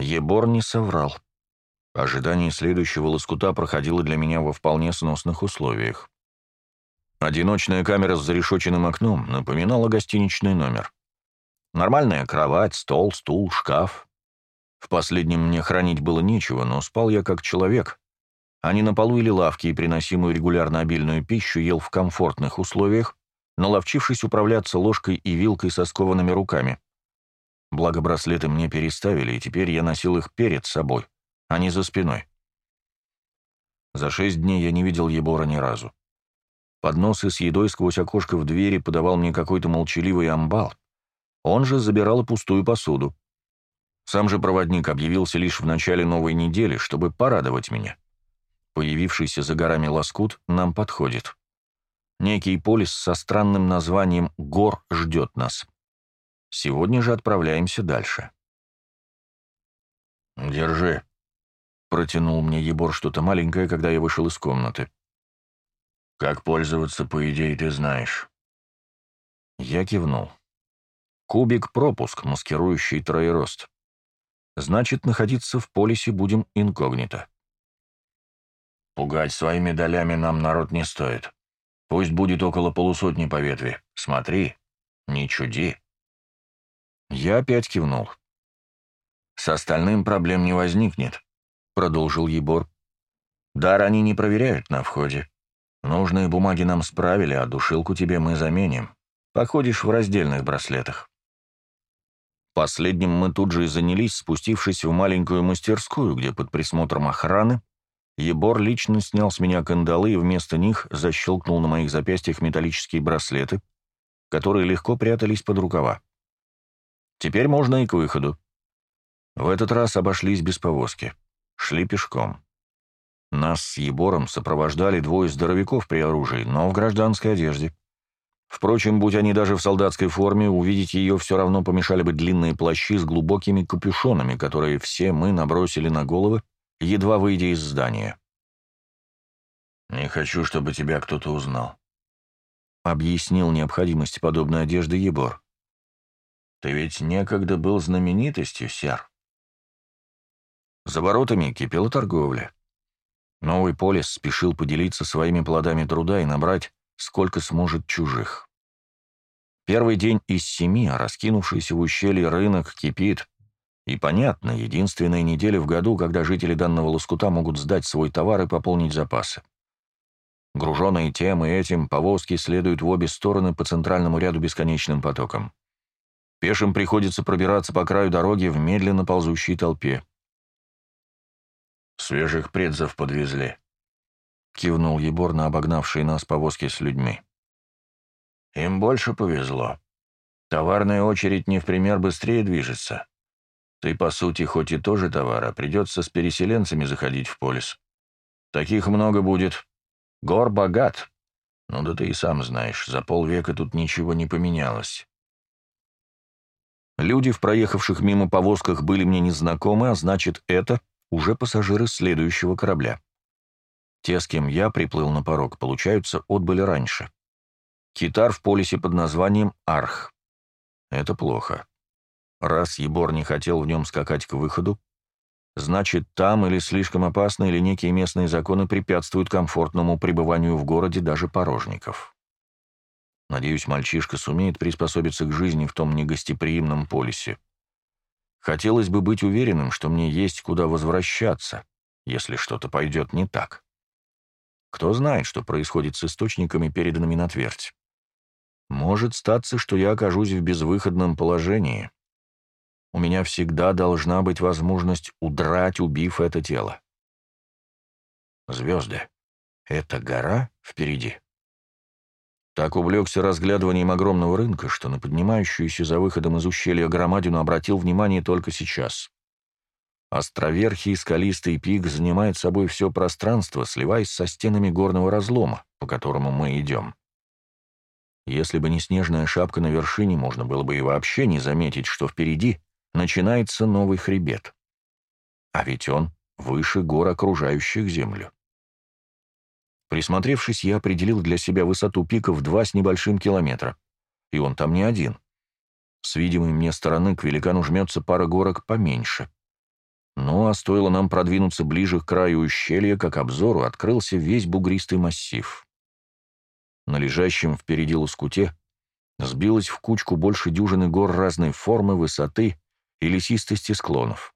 Ебор не соврал. Ожидание следующего лоскута проходило для меня во вполне сносных условиях. Одиночная камера с зарешоченным окном напоминала гостиничный номер. Нормальная кровать, стол, стул, шкаф. В последнем мне хранить было нечего, но спал я как человек, а не на полу или лавке и приносимую регулярно обильную пищу ел в комфортных условиях, наловчившись управляться ложкой и вилкой со скованными руками. Благо браслеты мне переставили, и теперь я носил их перед собой, а не за спиной. За шесть дней я не видел Ебора ни разу. Подносы с едой сквозь окошко в двери подавал мне какой-то молчаливый амбал. Он же забирал и пустую посуду. Сам же проводник объявился лишь в начале новой недели, чтобы порадовать меня. Появившийся за горами лоскут нам подходит. Некий полис со странным названием «Гор» ждет нас. Сегодня же отправляемся дальше. «Держи», — протянул мне Ебор что-то маленькое, когда я вышел из комнаты. «Как пользоваться, по идее, ты знаешь». Я кивнул. Кубик-пропуск, маскирующий троерост. Значит, находиться в полисе будем инкогнито. Пугать своими долями нам народ не стоит. Пусть будет около полусотни по ветви. Смотри, не чуди. Я опять кивнул. «С остальным проблем не возникнет», — продолжил Егор. «Дар они не проверяют на входе. Нужные бумаги нам справили, а душилку тебе мы заменим. Походишь в раздельных браслетах». Последним мы тут же и занялись, спустившись в маленькую мастерскую, где под присмотром охраны Ебор лично снял с меня кандалы и вместо них защелкнул на моих запястьях металлические браслеты, которые легко прятались под рукава. Теперь можно и к выходу. В этот раз обошлись без повозки. Шли пешком. Нас с Ебором сопровождали двое здоровяков при оружии, но в гражданской одежде. Впрочем, будь они даже в солдатской форме, увидеть ее все равно помешали бы длинные плащи с глубокими капюшонами, которые все мы набросили на головы, едва выйдя из здания. «Не хочу, чтобы тебя кто-то узнал», — объяснил необходимость подобной одежды Ебор. Ты ведь некогда был знаменитостью, сер. За воротами кипела торговля. Новый полис спешил поделиться своими плодами труда и набрать, сколько сможет чужих. Первый день из семи, а раскинувшийся в ущелье рынок кипит. И понятно, единственная неделя в году, когда жители данного лоскута могут сдать свой товар и пополнить запасы. Груженные тем и этим, повозки следуют в обе стороны по центральному ряду бесконечным потоком. Пешим приходится пробираться по краю дороги в медленно ползущей толпе. «Свежих предзов подвезли», — кивнул Ебор на обогнавшие нас повозки с людьми. «Им больше повезло. Товарная очередь не в пример быстрее движется. Ты, по сути, хоть и тоже товар, а придется с переселенцами заходить в полис. Таких много будет. Гор богат. Ну да ты и сам знаешь, за полвека тут ничего не поменялось. Люди в проехавших мимо повозках были мне незнакомы, а значит, это уже пассажиры следующего корабля. Те, с кем я приплыл на порог, получаются, отбыли раньше. Китар в полисе под названием Арх. Это плохо. Раз Ебор не хотел в нем скакать к выходу, значит, там или слишком опасно, или некие местные законы препятствуют комфортному пребыванию в городе даже порожников. Надеюсь, мальчишка сумеет приспособиться к жизни в том негостеприимном полисе. Хотелось бы быть уверенным, что мне есть куда возвращаться, если что-то пойдет не так. Кто знает, что происходит с источниками, переданными на твердь. Может статься, что я окажусь в безвыходном положении. У меня всегда должна быть возможность удрать, убив это тело. Звезды. Это гора впереди. Так увлекся разглядыванием огромного рынка, что на поднимающуюся за выходом из ущелья громадину обратил внимание только сейчас. Островерхий скалистый пик занимает собой все пространство, сливаясь со стенами горного разлома, по которому мы идем. Если бы не снежная шапка на вершине, можно было бы и вообще не заметить, что впереди начинается новый хребет. А ведь он выше гор, окружающих Землю. Присмотревшись, я определил для себя высоту пика в два с небольшим километра. И он там не один. С видимой мне стороны к великану жмется пара горок поменьше. Ну а стоило нам продвинуться ближе к краю ущелья, как обзору открылся весь бугристый массив. На лежащем впереди лоскуте сбилось в кучку больше дюжины гор разной формы, высоты и лесистости склонов.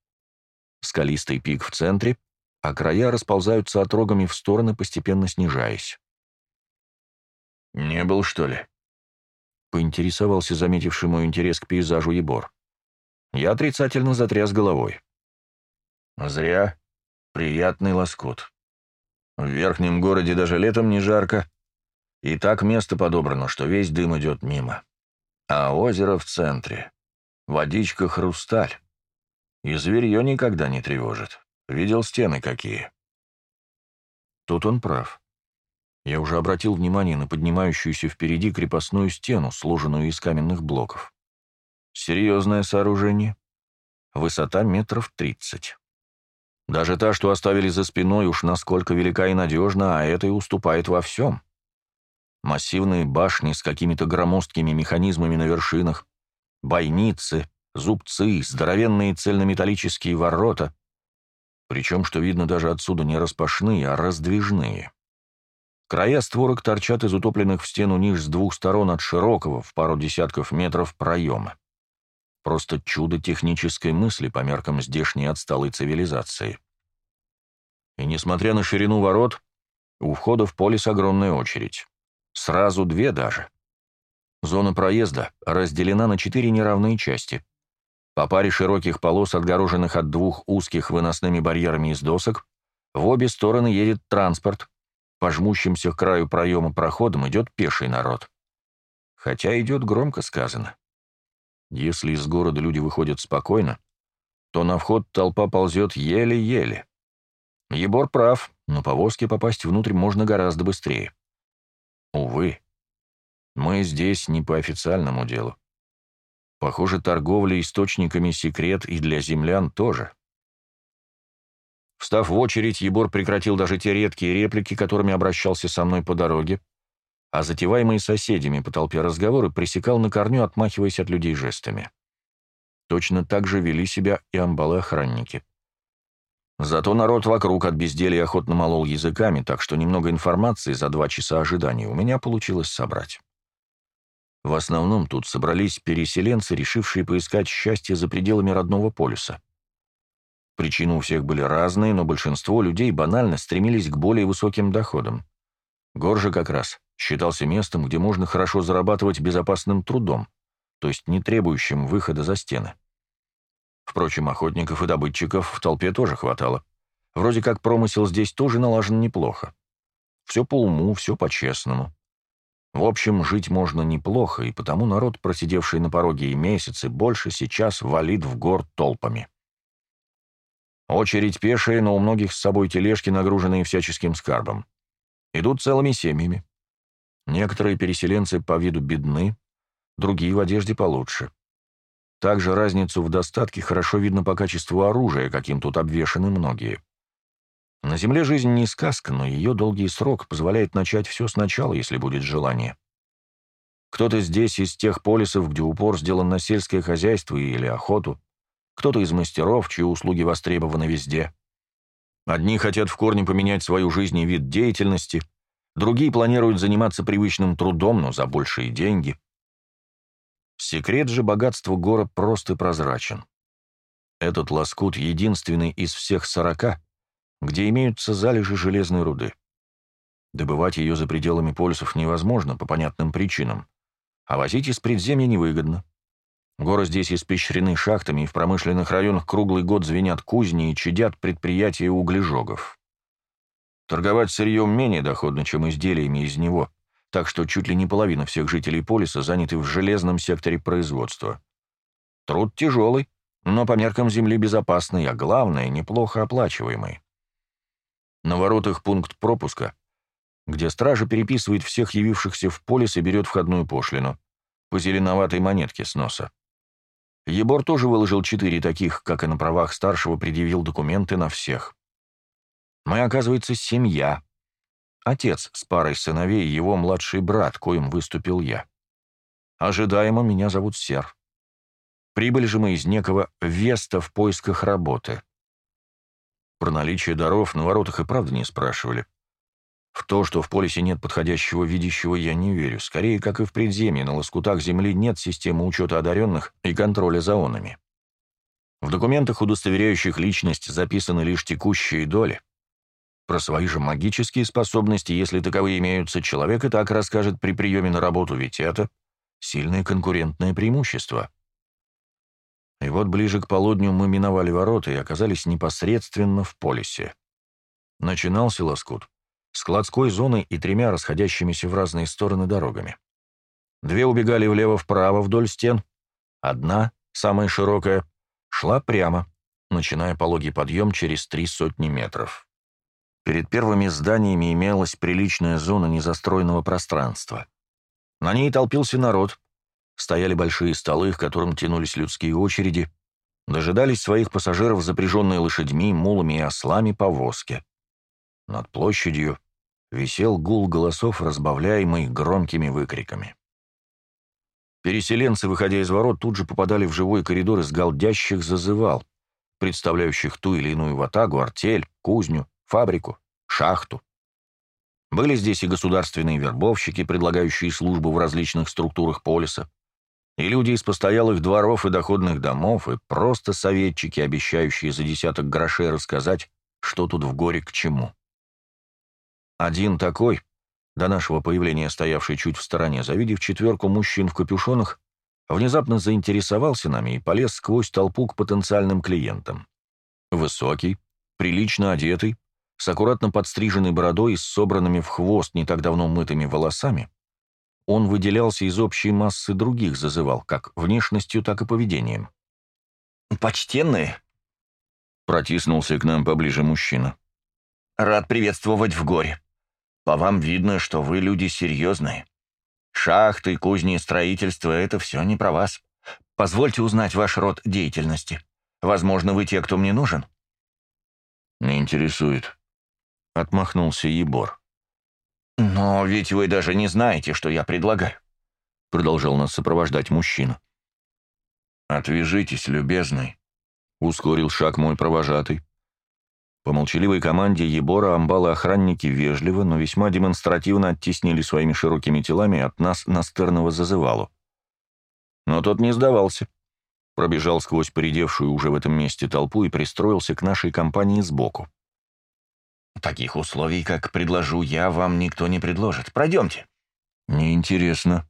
Скалистый пик в центре, а края расползаются отрогами в стороны, постепенно снижаясь. «Не был, что ли?» — поинтересовался заметивший мой интерес к пейзажу Ебор. Я отрицательно затряс головой. «Зря. Приятный лоскут. В верхнем городе даже летом не жарко. И так место подобрано, что весь дым идет мимо. А озеро в центре. Водичка хрусталь. И зверье никогда не тревожит. Видел стены какие?» Тут он прав. Я уже обратил внимание на поднимающуюся впереди крепостную стену, сложенную из каменных блоков. Серьезное сооружение. Высота метров тридцать. Даже та, что оставили за спиной, уж насколько велика и надежна, а это и уступает во всем. Массивные башни с какими-то громоздкими механизмами на вершинах, бойницы, зубцы, здоровенные цельнометаллические ворота, причем, что видно, даже отсюда не распашные, а раздвижные. Края створок торчат из утопленных в стену ниш с двух сторон от широкого, в пару десятков метров, проема. Просто чудо технической мысли по меркам здешней отсталой цивилизации. И несмотря на ширину ворот, у входа в полис огромная очередь. Сразу две даже. Зона проезда разделена на четыре неравные части. По паре широких полос, отгороженных от двух узких выносными барьерами из досок, в обе стороны едет транспорт. По жмущимся к краю проема проходом идет пеший народ. Хотя идет громко сказано. Если из города люди выходят спокойно, то на вход толпа ползет еле-еле. Ебор прав, но повозке попасть внутрь можно гораздо быстрее. Увы, мы здесь не по официальному делу. Похоже, торговля источниками секрет и для землян тоже. Встав в очередь, Ебор прекратил даже те редкие реплики, которыми обращался со мной по дороге, а затеваемые соседями по толпе разговоры пресекал на корню, отмахиваясь от людей жестами. Точно так же вели себя и амбалы-охранники. Зато народ вокруг от безделья охотно молол языками, так что немного информации за два часа ожидания у меня получилось собрать. В основном тут собрались переселенцы, решившие поискать счастье за пределами родного полюса. Причины у всех были разные, но большинство людей банально стремились к более высоким доходам. Горжа как раз считался местом, где можно хорошо зарабатывать безопасным трудом, то есть не требующим выхода за стены. Впрочем, охотников и добытчиков в толпе тоже хватало. Вроде как промысел здесь тоже налажен неплохо. Все по уму, все по-честному. В общем, жить можно неплохо, и потому народ, просидевший на пороге и месяцы, больше сейчас валит в гор толпами. Очередь пешая, но у многих с собой тележки, нагруженные всяческим скарбом. Идут целыми семьями. Некоторые переселенцы по виду бедны, другие в одежде получше. Также разницу в достатке хорошо видно по качеству оружия, каким тут обвешаны многие. На Земле жизнь не сказка, но ее долгий срок позволяет начать все сначала, если будет желание. Кто-то здесь из тех полисов, где упор сделан на сельское хозяйство или охоту, кто-то из мастеров, чьи услуги востребованы везде. Одни хотят в корне поменять свою жизнь и вид деятельности, другие планируют заниматься привычным трудом, но за большие деньги. Секрет же богатства гора прост и прозрачен. Этот лоскут единственный из всех сорока, где имеются залежи железной руды. Добывать ее за пределами полюсов невозможно по понятным причинам, а возить из предземья невыгодно. Горы здесь испещрены шахтами, и в промышленных районах круглый год звенят кузни и чадят предприятия углежогов. Торговать сырьем менее доходно, чем изделиями из него, так что чуть ли не половина всех жителей полиса заняты в железном секторе производства. Труд тяжелый, но по меркам земли безопасный, а главное, неплохо оплачиваемый. На воротах пункт пропуска, где стража переписывает всех явившихся в полис и берет входную пошлину, по зеленоватой монетке с носа. Ебор тоже выложил четыре таких, как и на правах старшего предъявил документы на всех. Мы, оказывается, семья. Отец с парой сыновей и его младший брат, коим выступил я. Ожидаемо меня зовут Сер. Прибыли же мы из некого Веста в поисках работы. Про наличие даров на воротах и правда не спрашивали. В то, что в полисе нет подходящего видящего, я не верю. Скорее, как и в предземье, на лоскутах земли нет системы учета одаренных и контроля за онами. В документах, удостоверяющих личность, записаны лишь текущие доли. Про свои же магические способности, если таковые имеются, человек и так расскажет при приеме на работу, ведь это сильное конкурентное преимущество. И вот ближе к полудню мы миновали ворота и оказались непосредственно в полисе. Начинался лоскут складской зоной и тремя расходящимися в разные стороны дорогами. Две убегали влево-вправо вдоль стен, одна, самая широкая, шла прямо, начиная пологий подъем через три сотни метров. Перед первыми зданиями имелась приличная зона незастроенного пространства. На ней толпился народ, стояли большие столы, к которым тянулись людские очереди, дожидались своих пассажиров, запряженные лошадьми, мулами и ослами повозки. Над площадью висел гул голосов, разбавляемый громкими выкриками. Переселенцы, выходя из ворот, тут же попадали в живой коридор из галдящих зазывал, представляющих ту или иную ватагу, артель, кузню, фабрику, шахту. Были здесь и государственные вербовщики, предлагающие службу в различных структурах полиса, и люди из постоялых дворов и доходных домов, и просто советчики, обещающие за десяток грошей рассказать, что тут в горе к чему. Один такой, до нашего появления стоявший чуть в стороне, завидев четверку мужчин в капюшонах, внезапно заинтересовался нами и полез сквозь толпу к потенциальным клиентам. Высокий, прилично одетый, с аккуратно подстриженной бородой и с собранными в хвост не так давно мытыми волосами, он выделялся из общей массы других зазывал, как внешностью, так и поведением. «Почтенные!» — протиснулся к нам поближе мужчина. «Рад приветствовать в горе. По вам видно, что вы люди серьезные. Шахты, кузни, строительство — это все не про вас. Позвольте узнать ваш род деятельности. Возможно, вы те, кто мне нужен?» «Не интересует», — отмахнулся Ебор. «Но ведь вы даже не знаете, что я предлагаю», — продолжал нас сопровождать мужчина. «Отвяжитесь, любезный», — ускорил шаг мой провожатый. По молчаливой команде Ебора амбалы-охранники вежливо, но весьма демонстративно оттеснили своими широкими телами от нас Настерного зазывалу. Но тот не сдавался. Пробежал сквозь поредевшую уже в этом месте толпу и пристроился к нашей компании сбоку. «Таких условий, как предложу я, вам никто не предложит. Пройдемте». «Неинтересно».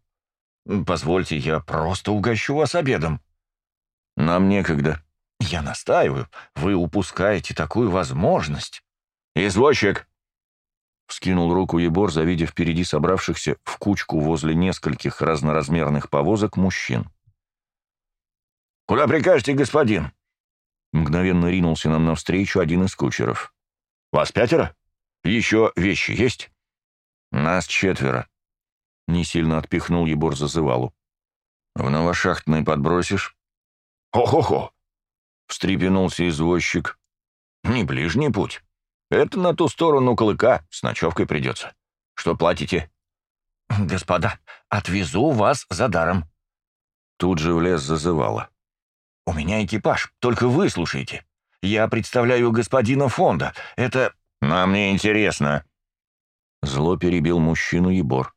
«Позвольте, я просто угощу вас обедом». «Нам некогда», «Я настаиваю. Вы упускаете такую возможность». «Извозчик!» Вскинул руку Ебор, завидев впереди собравшихся в кучку возле нескольких разноразмерных повозок мужчин. «Куда прикажете, господин?» Мгновенно ринулся нам навстречу один из кучеров. «Вас пятеро? Еще вещи есть?» «Нас четверо», — не сильно отпихнул Ебор зазывалу. «В новошахтный подбросишь?» «Хо-хо-хо! — встрепенулся извозчик. «Не ближний путь. Это на ту сторону клыка, с ночевкой придется. Что платите?» «Господа, отвезу вас за даром». Тут же в лес зазывала. «У меня экипаж, только выслушайте. Я представляю господина фонда. Это... Нам не интересно». Зло перебил мужчину Ебор.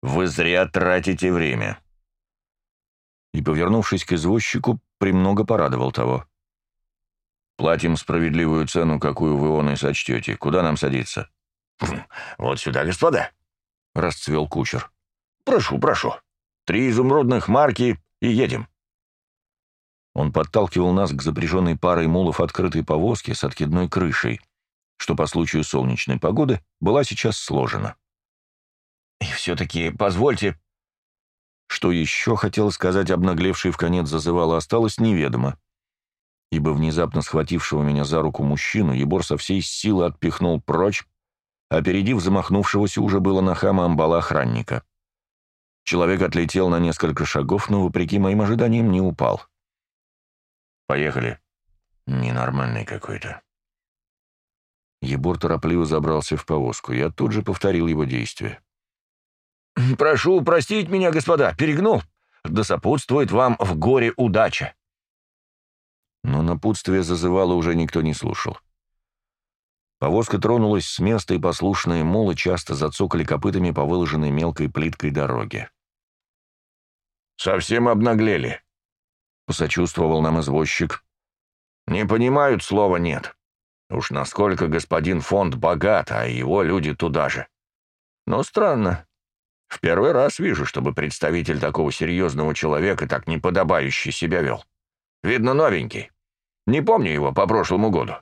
«Вы зря тратите время». И, повернувшись к извозчику, премного порадовал того. Платим справедливую цену, какую вы он и сочтете. Куда нам садиться?» «Вот сюда, господа», — расцвел кучер. «Прошу, прошу. Три изумрудных марки и едем». Он подталкивал нас к запряженной парой мулов открытой повозки с откидной крышей, что по случаю солнечной погоды была сейчас сложена. «И все-таки позвольте...» Что еще хотел сказать обнаглевший в конец зазывало, осталось неведомо ибо внезапно схватившего меня за руку мужчину Ебор со всей силы отпихнул прочь, опередив замахнувшегося уже было на хама амбала охранника. Человек отлетел на несколько шагов, но, вопреки моим ожиданиям, не упал. «Поехали». «Ненормальный какой-то». Ебор торопливо забрался в повозку. Я тут же повторил его действия. «Прошу простить меня, господа, перегнул. Да сопутствует вам в горе удача». Но напутствие зазывало уже никто не слушал. Повозка тронулась с места, и послушные молы часто зацокали копытами по выложенной мелкой плиткой дороге. «Совсем обнаглели», — посочувствовал нам извозчик. «Не понимают слова «нет». Уж насколько господин фонд богат, а его люди туда же. Но странно. В первый раз вижу, чтобы представитель такого серьезного человека так неподобающе себя вел. Видно, новенький. Не помню его по прошлому году».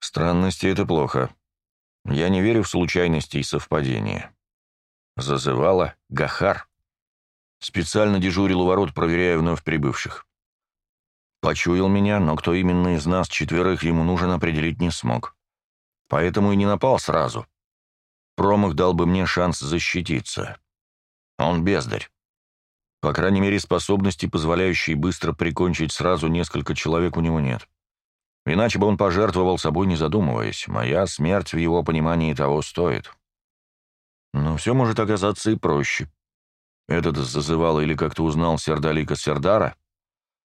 Странности — это плохо. Я не верю в случайности и совпадения. Зазывала Гахар. Специально дежурил у ворот, проверяя вновь прибывших. Почуял меня, но кто именно из нас четверых ему нужен определить не смог. Поэтому и не напал сразу. Промах дал бы мне шанс защититься. Он бездарь. По крайней мере, способности, позволяющей быстро прикончить сразу несколько человек, у него нет. Иначе бы он пожертвовал собой, не задумываясь. Моя смерть в его понимании того стоит. Но все может оказаться и проще. Этот зазывал или как-то узнал Сердалика Сердара,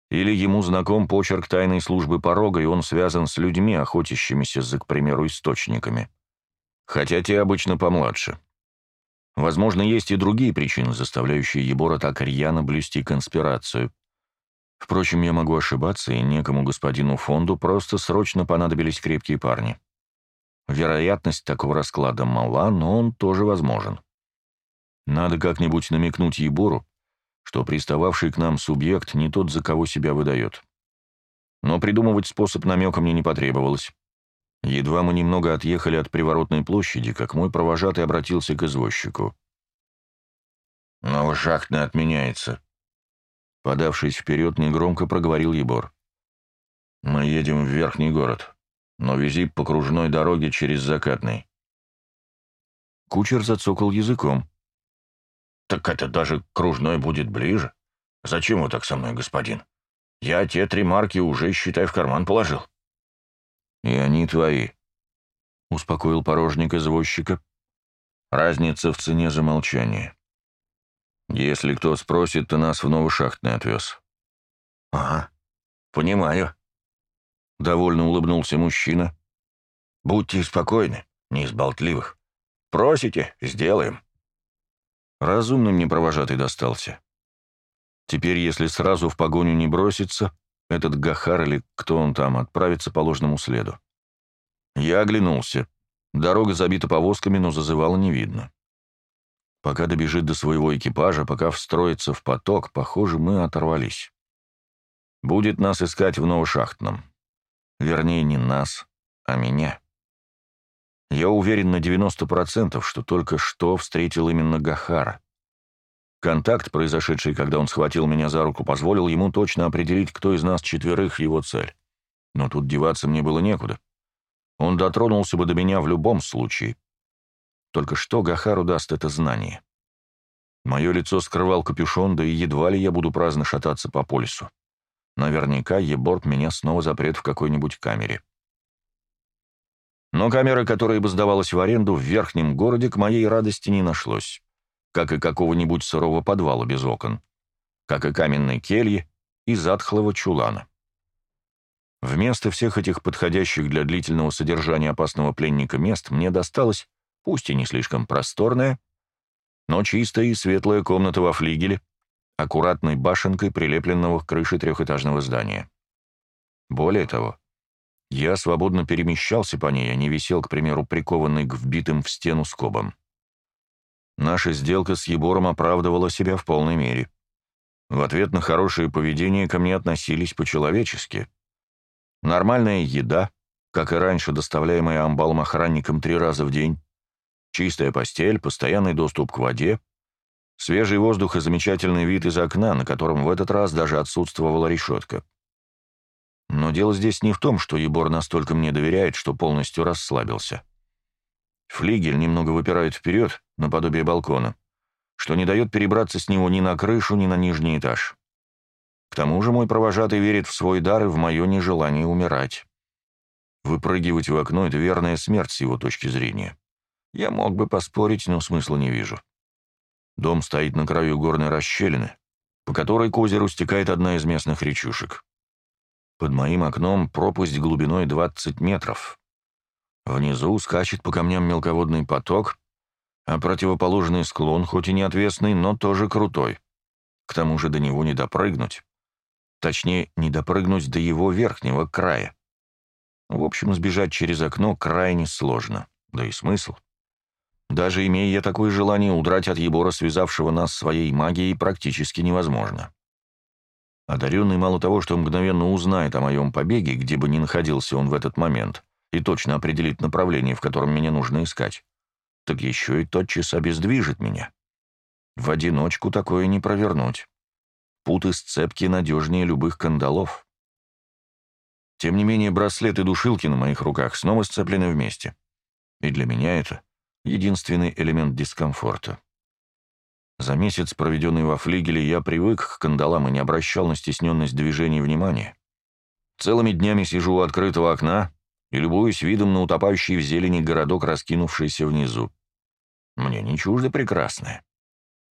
или ему знаком почерк тайной службы порога, и он связан с людьми, охотящимися за, к примеру, источниками. Хотя те обычно помладше. Возможно, есть и другие причины, заставляющие Ебора так рьяно блюсти конспирацию. Впрочем, я могу ошибаться, и некому господину фонду просто срочно понадобились крепкие парни. Вероятность такого расклада мала, но он тоже возможен. Надо как-нибудь намекнуть Ебору, что пристававший к нам субъект не тот, за кого себя выдает. Но придумывать способ намека мне не потребовалось. Едва мы немного отъехали от приворотной площади, как мой провожатый обратился к извозчику. «Новошахтный отменяется», Подавшись вперед, негромко проговорил Егор. «Мы едем в верхний город, но вези по кружной дороге через закатный». Кучер зацокал языком. «Так это даже кружной будет ближе. Зачем вы так со мной, господин? Я те три марки уже, считай, в карман положил». «И они твои», — успокоил порожник извозчика. «Разница в цене за молчание». Если кто спросит, ты нас в Новошахтный отвез». «Ага, понимаю», — довольно улыбнулся мужчина. «Будьте спокойны, не из болтливых. Просите — сделаем». Разумный мне провожатый достался. Теперь, если сразу в погоню не бросится, этот Гахар или кто он там отправится по ложному следу. Я оглянулся. Дорога забита повозками, но зазывала не видно. Пока добежит до своего экипажа, пока встроится в поток, похоже, мы оторвались. Будет нас искать в Новошахтном. Вернее, не нас, а меня. Я уверен на 90%, что только что встретил именно Гахара. Контакт, произошедший, когда он схватил меня за руку, позволил ему точно определить, кто из нас четверых его цель. Но тут деваться мне было некуда. Он дотронулся бы до меня в любом случае, только что Гахару даст это знание? Мое лицо скрывал капюшон, да и едва ли я буду праздно шататься по полису. Наверняка Еборг меня снова запрет в какой-нибудь камере. Но камеры, которая бы сдавалась в аренду в верхнем городе, к моей радости не нашлось. Как и какого-нибудь сырого подвала без окон. Как и каменной кельи и затхлого чулана. Вместо всех этих подходящих для длительного содержания опасного пленника мест мне досталось пусть и не слишком просторная, но чистая и светлая комната во флигеле, аккуратной башенкой, прилепленного к крыше трехэтажного здания. Более того, я свободно перемещался по ней, а не висел, к примеру, прикованный к вбитым в стену скобам. Наша сделка с Ебором оправдывала себя в полной мере. В ответ на хорошее поведение ко мне относились по-человечески. Нормальная еда, как и раньше доставляемая амбалом охранником три раза в день, Чистая постель, постоянный доступ к воде, свежий воздух и замечательный вид из окна, на котором в этот раз даже отсутствовала решетка. Но дело здесь не в том, что Егор настолько мне доверяет, что полностью расслабился. Флигель немного выпирает вперед, наподобие балкона, что не дает перебраться с него ни на крышу, ни на нижний этаж. К тому же мой провожатый верит в свой дар и в мое нежелание умирать. Выпрыгивать в окно — это верная смерть с его точки зрения. Я мог бы поспорить, но смысла не вижу. Дом стоит на краю горной расщелины, по которой к озеру стекает одна из местных речушек. Под моим окном пропасть глубиной 20 метров. Внизу скачет по камням мелководный поток, а противоположный склон, хоть и не отвесный, но тоже крутой. К тому же до него не допрыгнуть. Точнее, не допрыгнуть до его верхнего края. В общем, сбежать через окно крайне сложно. Да и смысл. Даже имея такое желание, удрать от Ебора, связавшего нас своей магией, практически невозможно. Одаренный мало того, что мгновенно узнает о моем побеге, где бы ни находился он в этот момент, и точно определит направление, в котором меня нужно искать, так еще и тотчас обездвижит меня. В одиночку такое не провернуть. Путы сцепки надежнее любых кандалов. Тем не менее, браслет и душилки на моих руках снова сцеплены вместе. И для меня это единственный элемент дискомфорта. За месяц, проведенный во флигеле, я привык к кандалам и не обращал на стесненность движений внимания. Целыми днями сижу у открытого окна и любуюсь видом на утопающий в зелени городок, раскинувшийся внизу. Мне не чуждо прекрасное.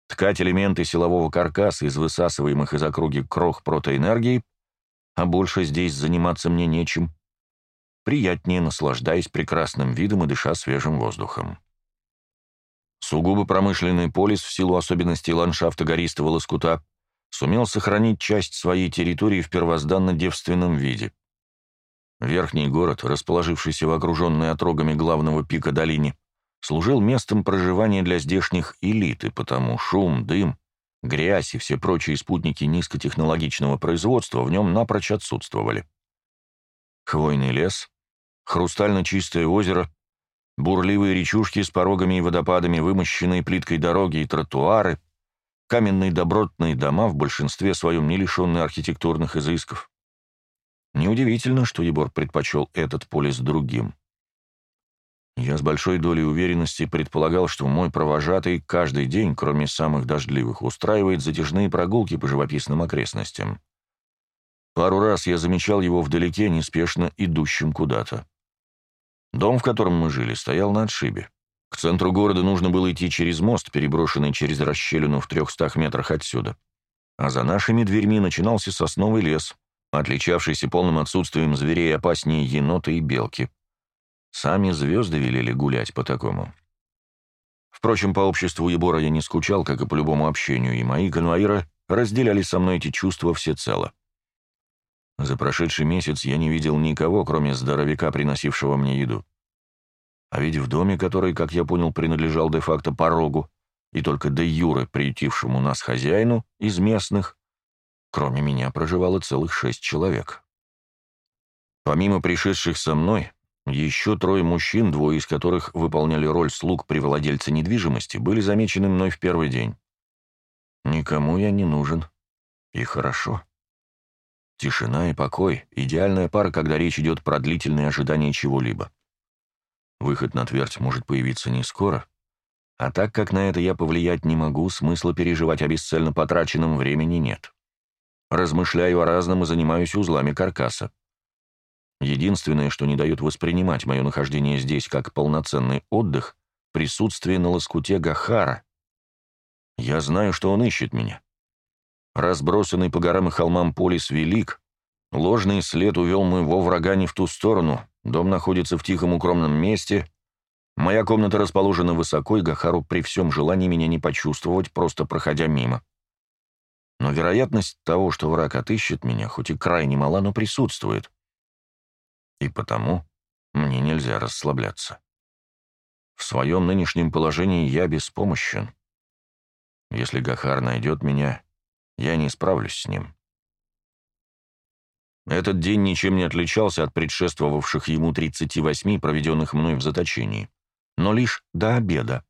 Ткать элементы силового каркаса из высасываемых из округи крох протоэнергии, а больше здесь заниматься мне нечем, приятнее наслаждаясь прекрасным видом и дыша свежим воздухом. Сугубо промышленный полис в силу особенностей ландшафта гористого лоскута сумел сохранить часть своей территории в первозданно-девственном виде. Верхний город, расположившийся в окруженной отрогами главного пика долине, служил местом проживания для здешних элит, и потому шум, дым, грязь и все прочие спутники низкотехнологичного производства в нем напрочь отсутствовали. Хвойный лес, хрустально чистое озеро, бурливые речушки с порогами и водопадами, вымощенные плиткой дороги и тротуары, каменные добротные дома, в большинстве своем не лишенные архитектурных изысков. Неудивительно, что Егор предпочел этот полис другим. Я с большой долей уверенности предполагал, что мой провожатый каждый день, кроме самых дождливых, устраивает затяжные прогулки по живописным окрестностям. Пару раз я замечал его вдалеке, неспешно идущим куда-то. Дом, в котором мы жили, стоял на отшибе. К центру города нужно было идти через мост, переброшенный через расщелину в трехстах метрах отсюда. А за нашими дверьми начинался сосновый лес, отличавшийся полным отсутствием зверей опаснее енота и белки. Сами звезды велели гулять по такому. Впрочем, по обществу Ебора я не скучал, как и по любому общению, и мои конвоиры разделяли со мной эти чувства всецело. За прошедший месяц я не видел никого, кроме здоровяка, приносившего мне еду. А ведь в доме, который, как я понял, принадлежал де-факто порогу, и только де Юры, приютившему нас хозяину, из местных, кроме меня проживало целых шесть человек. Помимо пришедших со мной, еще трое мужчин, двое из которых выполняли роль слуг при владельце недвижимости, были замечены мной в первый день. Никому я не нужен. И хорошо. Тишина и покой — идеальная пара, когда речь идет про длительное ожидание чего-либо. Выход на твердь может появиться не скоро, а так как на это я повлиять не могу, смысла переживать о бесцельно потраченном времени нет. Размышляю о разном и занимаюсь узлами каркаса. Единственное, что не дает воспринимать мое нахождение здесь как полноценный отдых — присутствие на лоскуте Гахара. Я знаю, что он ищет меня. Разбросанный по горам и холмам полис велик. Ложный след увел моего врага не в ту сторону. Дом находится в тихом укромном месте. Моя комната расположена высоко, и Гахару при всем желании меня не почувствовать, просто проходя мимо. Но вероятность того, что враг отыщет меня, хоть и крайне мала, но присутствует. И потому мне нельзя расслабляться. В своем нынешнем положении я беспомощен. Если Гахар найдет меня, я не справлюсь с ним. Этот день ничем не отличался от предшествовавших ему 38, проведенных мной в заточении, но лишь до обеда,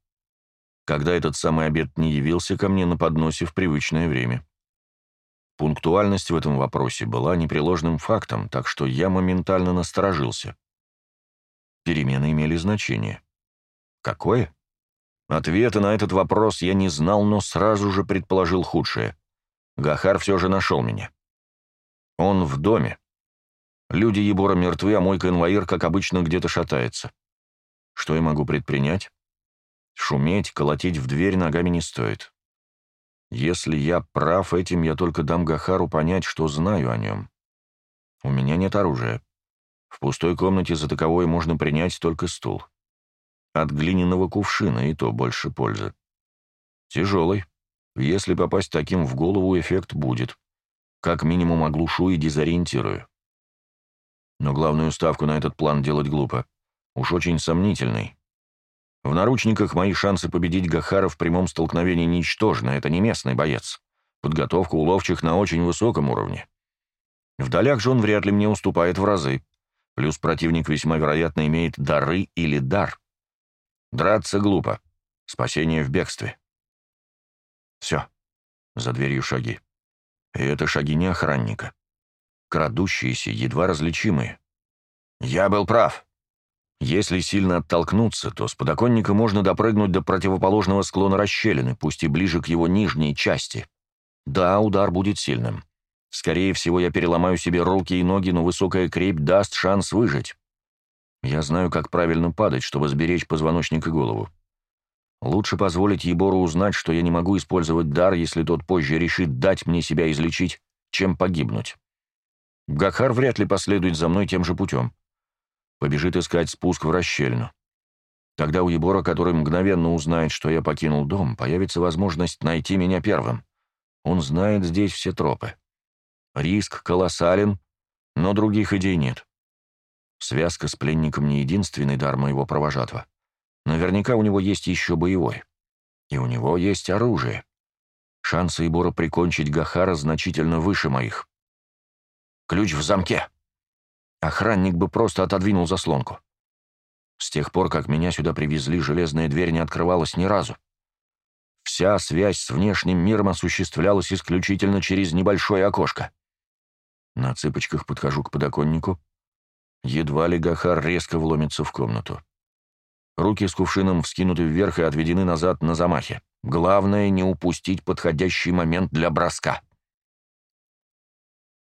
когда этот самый обед не явился ко мне на подносе в привычное время. Пунктуальность в этом вопросе была непреложным фактом, так что я моментально насторожился. Перемены имели значение. Какое? Ответа на этот вопрос я не знал, но сразу же предположил худшее. Гахар все же нашел меня. Он в доме. Люди Ебора мертвы, а мой конвоир, как обычно, где-то шатается. Что я могу предпринять? Шуметь, колотить в дверь ногами не стоит. Если я прав этим, я только дам Гахару понять, что знаю о нем. У меня нет оружия. В пустой комнате за таковой можно принять только стул. От глиняного кувшина и то больше пользы. Тяжелый. Если попасть таким в голову, эффект будет. Как минимум оглушу и дезориентирую. Но главную ставку на этот план делать глупо. Уж очень сомнительный. В наручниках мои шансы победить Гахара в прямом столкновении ничтожны, это не местный боец. Подготовка у ловчих на очень высоком уровне. В долях же он вряд ли мне уступает в разы. Плюс противник весьма вероятно имеет дары или дар. Драться глупо. Спасение в бегстве. Все. За дверью шаги. И это шаги не охранника. Крадущиеся, едва различимые. Я был прав. Если сильно оттолкнуться, то с подоконника можно допрыгнуть до противоположного склона расщелины, пусть и ближе к его нижней части. Да, удар будет сильным. Скорее всего, я переломаю себе руки и ноги, но высокая крепь даст шанс выжить. Я знаю, как правильно падать, чтобы сберечь позвоночник и голову. Лучше позволить Ебору узнать, что я не могу использовать дар, если тот позже решит дать мне себя излечить, чем погибнуть. Гахар вряд ли последует за мной тем же путем. Побежит искать спуск в расщельну. Тогда у Ебора, который мгновенно узнает, что я покинул дом, появится возможность найти меня первым. Он знает здесь все тропы. Риск колоссален, но других идей нет. Связка с пленником не единственный дар моего провожатого. Наверняка у него есть еще боевой. И у него есть оружие. Шансы Ибора прикончить Гахара значительно выше моих. Ключ в замке. Охранник бы просто отодвинул заслонку. С тех пор, как меня сюда привезли, железная дверь не открывалась ни разу. Вся связь с внешним миром осуществлялась исключительно через небольшое окошко. На цыпочках подхожу к подоконнику. Едва ли Гахар резко вломится в комнату. Руки с кувшином вскинуты вверх и отведены назад на замахе. Главное — не упустить подходящий момент для броска.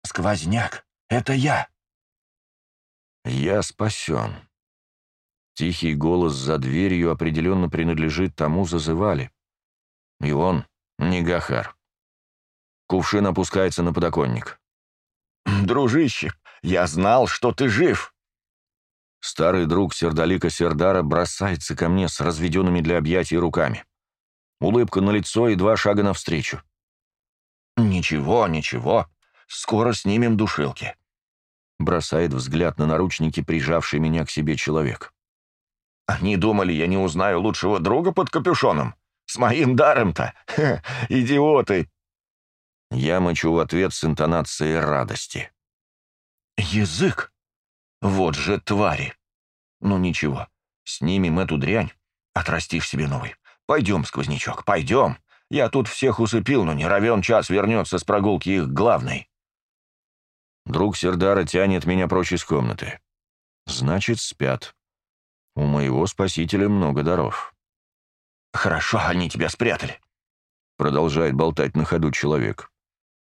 «Сквозняк, это я!» «Я спасен». Тихий голос за дверью определенно принадлежит тому зазывали. И он не Гахар. Кувшин опускается на подоконник. «Дружище, я знал, что ты жив!» Старый друг Сердолика Сердара бросается ко мне с разведенными для объятий руками. Улыбка на лицо и два шага навстречу. «Ничего, ничего, скоро снимем душилки», — бросает взгляд на наручники, прижавший меня к себе человек. «Они думали, я не узнаю лучшего друга под капюшоном? С моим даром-то? Идиоты!» Я мычу в ответ с интонацией радости. «Язык! Вот же твари! Ну ничего, снимем эту дрянь, отрастив себе новый. Пойдем, сквознячок, пойдем. Я тут всех усыпил, но не равен час вернется с прогулки их главный». Друг Сердара тянет меня прочь из комнаты. Значит, спят. У моего спасителя много даров. «Хорошо, они тебя спрятали», — продолжает болтать на ходу человек.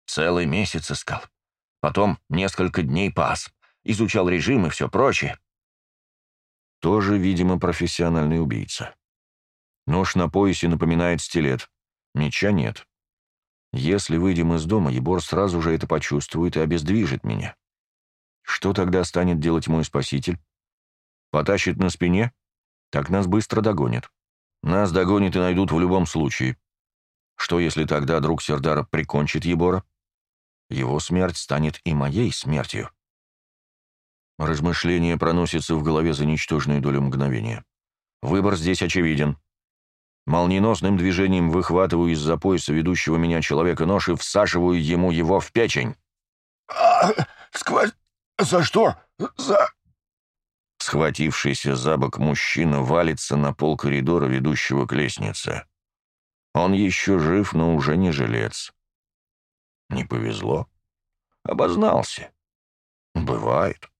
Целый месяц искал. Потом несколько дней пас. Изучал режим и все прочее. Тоже, видимо, профессиональный убийца. Нож на поясе напоминает стилет. Меча нет. Если выйдем из дома, Ебор сразу же это почувствует и обездвижит меня. Что тогда станет делать мой спаситель? Потащит на спине? Так нас быстро догонит. Нас догонит и найдут в любом случае. Что, если тогда друг Сердара прикончит Ебора? его смерть станет и моей смертью. Размышление проносится в голове за ничтожную долю мгновения. Выбор здесь очевиден. Молниеносным движением выхватываю из-за пояса ведущего меня человека нож и всаживаю ему его в печень. А, «Сквозь... За что? За...» Схватившийся за бок мужчина валится на пол коридора, ведущего к лестнице. Он еще жив, но уже не жилец. Не повезло. Обознался. Бывает.